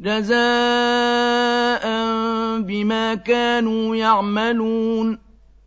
جَزَاءً بِمَا كَانُوا يَعْمَلُونَ